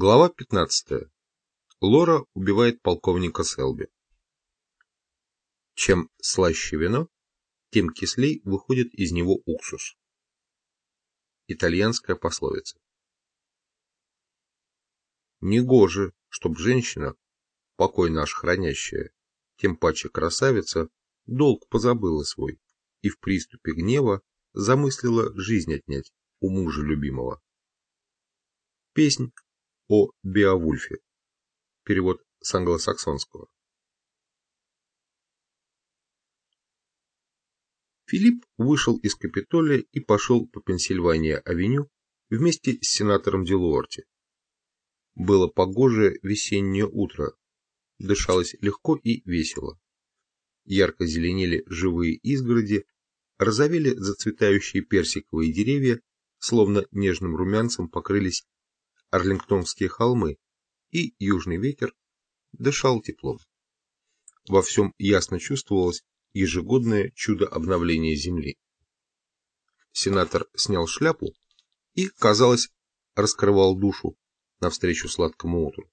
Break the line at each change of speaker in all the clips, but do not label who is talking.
Глава 15. Лора убивает полковника Селби. Чем слаще вино, тем кислей выходит из него уксус. Итальянская пословица. Негоже, чтоб женщина, покой наш хранящая, тем паче красавица, долг позабыла свой и в приступе гнева замыслила жизнь отнять у мужа любимого. Песнь о Беовульфе. Перевод с англосаксонского. Филипп вышел из Капитолия и пошел по Пенсильвания-авеню вместе с сенатором Делуорти. Было погожее весеннее утро, дышалось легко и весело. Ярко зеленели живые изгороди, розовели зацветающие персиковые деревья, словно нежным румянцем покрылись Арлингтонские холмы, и южный ветер дышал теплом. Во всем ясно чувствовалось ежегодное чудо обновления земли. Сенатор снял шляпу и, казалось, раскрывал душу навстречу сладкому утру.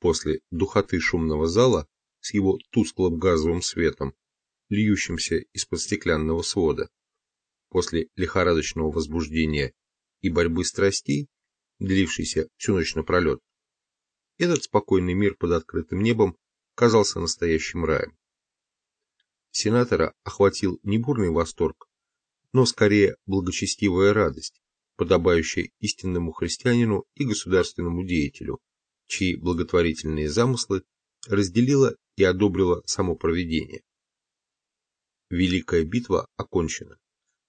После духоты шумного зала с его тусклым газовым светом, льющимся из-под стеклянного свода, после лихорадочного возбуждения и борьбы страстей, длившийся всю ночь напролет, этот спокойный мир под открытым небом казался настоящим раем. Сенатора охватил не бурный восторг, но скорее благочестивая радость, подобающая истинному христианину и государственному деятелю, чьи благотворительные замыслы разделило и одобрило само провидение. Великая битва окончена,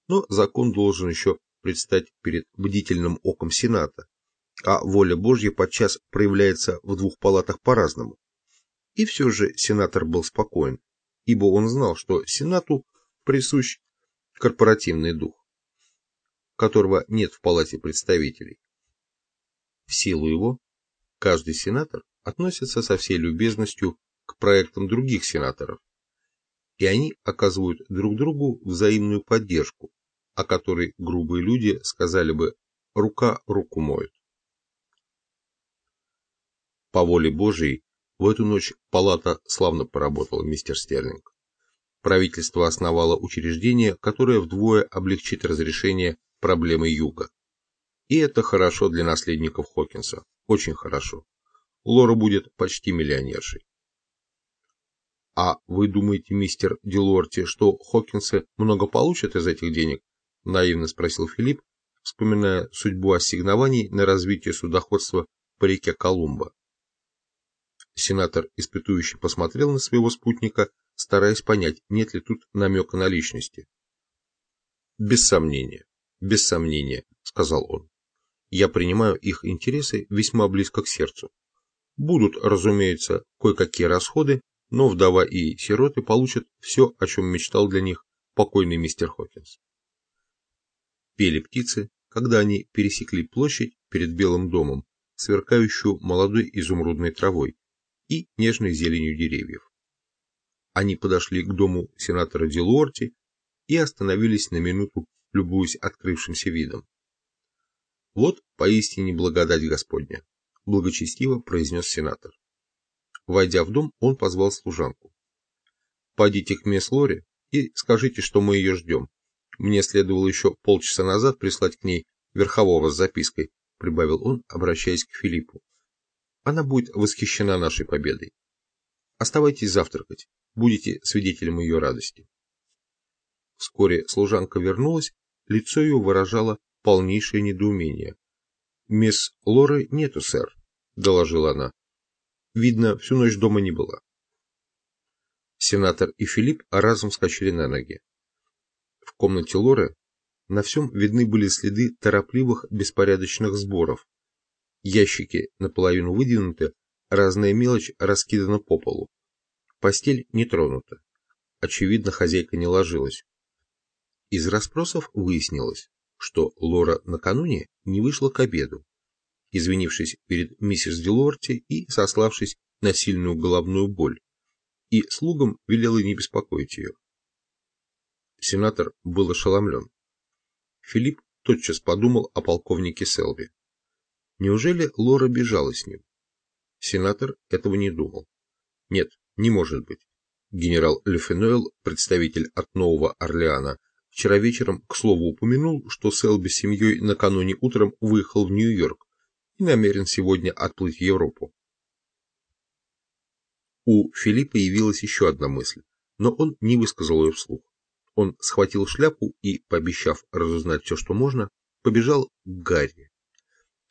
но закон должен еще предстать перед бдительным оком Сената, а воля Божья подчас проявляется в двух палатах по-разному. И все же сенатор был спокоен, ибо он знал, что Сенату присущ корпоративный дух, которого нет в палате представителей. В силу его, каждый сенатор относится со всей любезностью к проектам других сенаторов, и они оказывают друг другу взаимную поддержку, о которой грубые люди сказали бы «рука руку моет». По воле Божией, в эту ночь палата славно поработала, мистер Стерлинг. Правительство основало учреждение, которое вдвое облегчит разрешение проблемы Юга. И это хорошо для наследников Хокинса. Очень хорошо. Лора будет почти миллионершей. А вы думаете, мистер Дилорти, что Хокинсы много получат из этих денег? Наивно спросил Филипп, вспоминая судьбу ассигнований на развитие судоходства по реке Колумба. Сенатор испытующий посмотрел на своего спутника, стараясь понять, нет ли тут намека на личности. «Без сомнения, без сомнения», — сказал он. «Я принимаю их интересы весьма близко к сердцу. Будут, разумеется, кое-какие расходы, но вдова и сироты получат все, о чем мечтал для них покойный мистер Хокинс». Пели птицы, когда они пересекли площадь перед Белым домом, сверкающую молодой изумрудной травой, и нежной зеленью деревьев. Они подошли к дому сенатора Дилуорти и остановились на минуту, любуясь открывшимся видом. «Вот поистине благодать Господня», – благочестиво произнес сенатор. Войдя в дом, он позвал служанку. «Пойдите к мисс Лоре и скажите, что мы ее ждем. Мне следовало еще полчаса назад прислать к ней верхового с запиской», – прибавил он, обращаясь к Филиппу. Она будет восхищена нашей победой. Оставайтесь завтракать, будете свидетелем ее радости. Вскоре служанка вернулась, лицо ее выражало полнейшее недоумение. «Мисс Лоры нету, сэр», — доложила она. «Видно, всю ночь дома не была». Сенатор и Филипп разом вскочили на ноги. В комнате Лоры на всем видны были следы торопливых беспорядочных сборов, Ящики наполовину выдвинуты, разная мелочь раскидана по полу. Постель не тронута. Очевидно, хозяйка не ложилась. Из расспросов выяснилось, что Лора накануне не вышла к обеду, извинившись перед миссис Делорти и сославшись на сильную головную боль, и слугам велела не беспокоить ее. Сенатор был ошеломлен. Филипп тотчас подумал о полковнике Селби. Неужели Лора бежала с ним? Сенатор этого не думал. Нет, не может быть. Генерал Лефенуэл, представитель от Нового Орлеана, вчера вечером, к слову, упомянул, что Селби с семьей накануне утром выехал в Нью-Йорк и намерен сегодня отплыть в Европу. У Филиппа явилась еще одна мысль, но он не высказал ее вслух. Он схватил шляпу и, пообещав разузнать все, что можно, побежал к Гарри.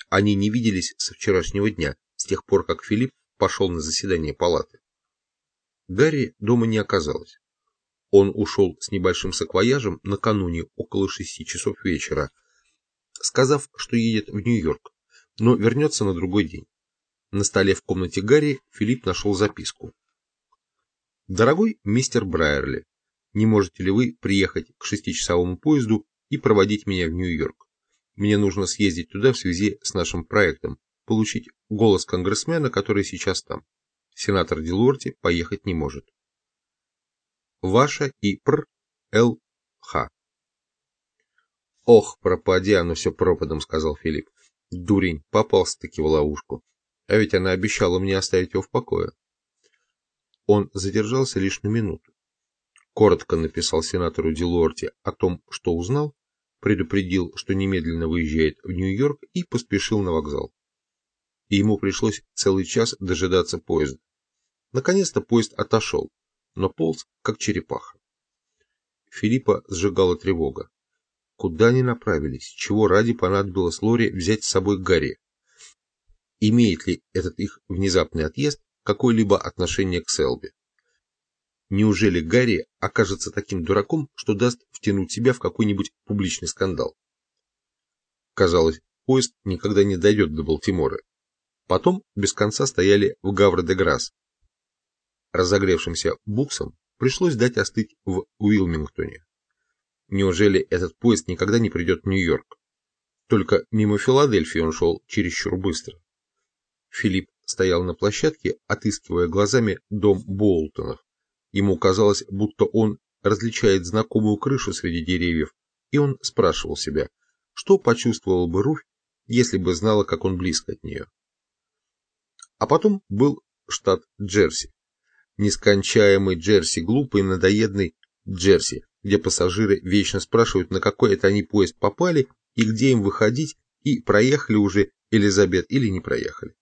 Они не виделись со вчерашнего дня, с тех пор, как Филипп пошел на заседание палаты. Гарри дома не оказалось. Он ушел с небольшим саквояжем накануне около шести часов вечера, сказав, что едет в Нью-Йорк, но вернется на другой день. На столе в комнате Гарри Филипп нашел записку. «Дорогой мистер Брайерли, не можете ли вы приехать к шестичасовому поезду и проводить меня в Нью-Йорк? Мне нужно съездить туда в связи с нашим проектом, получить голос конгрессмена, который сейчас там. Сенатор Дилорти поехать не может. Ваша и Пр. Л. Х. Ох, пропади оно все пропадом, сказал Филипп. Дурень, попался-таки в ловушку. А ведь она обещала мне оставить его в покое. Он задержался лишь на минуту. Коротко написал сенатору Дилорти о том, что узнал, предупредил, что немедленно выезжает в Нью-Йорк и поспешил на вокзал и ему пришлось целый час дожидаться поезда. Наконец-то поезд отошел, но полз, как черепаха. Филиппа сжигала тревога. Куда они направились? Чего ради понадобилось Лоре взять с собой Гарри? Имеет ли этот их внезапный отъезд какое-либо отношение к Селби? Неужели Гарри окажется таким дураком, что даст втянуть себя в какой-нибудь публичный скандал? Казалось, поезд никогда не дойдет до Балтимора, Потом без конца стояли в Гавр-де-Грасс. Разогревшимся буксам пришлось дать остыть в Уилмингтоне. Неужели этот поезд никогда не придет в Нью-Йорк? Только мимо Филадельфии он шел чересчур быстро. Филипп стоял на площадке, отыскивая глазами дом Болтонов. Ему казалось, будто он различает знакомую крышу среди деревьев, и он спрашивал себя, что почувствовал бы Руфь, если бы знала, как он близко от нее. А потом был штат Джерси. Нескончаемый Джерси, глупый, надоедный Джерси, где пассажиры вечно спрашивают, на какой это они поезд попали и где им выходить, и проехали уже Элизабет или не проехали.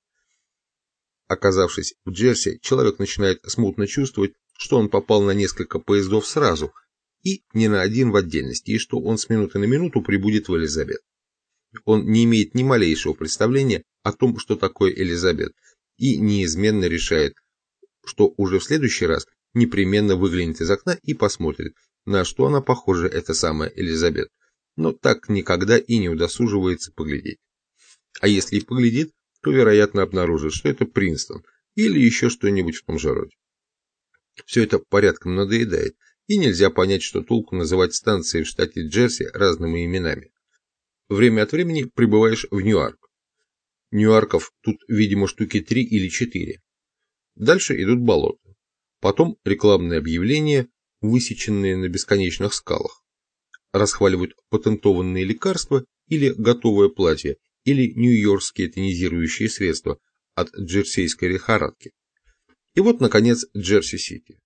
Оказавшись в Джерси, человек начинает смутно чувствовать, что он попал на несколько поездов сразу, и не на один в отдельности, и что он с минуты на минуту прибудет в Элизабет. Он не имеет ни малейшего представления о том, что такое Элизабет, и неизменно решает, что уже в следующий раз непременно выглянет из окна и посмотрит, на что она похожа, эта самая Элизабет, но так никогда и не удосуживается поглядеть. А если и поглядит, то, вероятно, обнаружит, что это Принстон или еще что-нибудь в том же роде. Все это порядком надоедает, и нельзя понять, что толку называть станции в штате Джерси разными именами. Время от времени прибываешь в Ньюарк, Ньюарков тут, видимо, штуки три или четыре. Дальше идут болота. Потом рекламные объявления, высеченные на бесконечных скалах. Расхваливают патентованные лекарства или готовое платье, или нью-йоркские тонизирующие средства от джерсейской лихорадки. И вот, наконец, Джерси-Сити.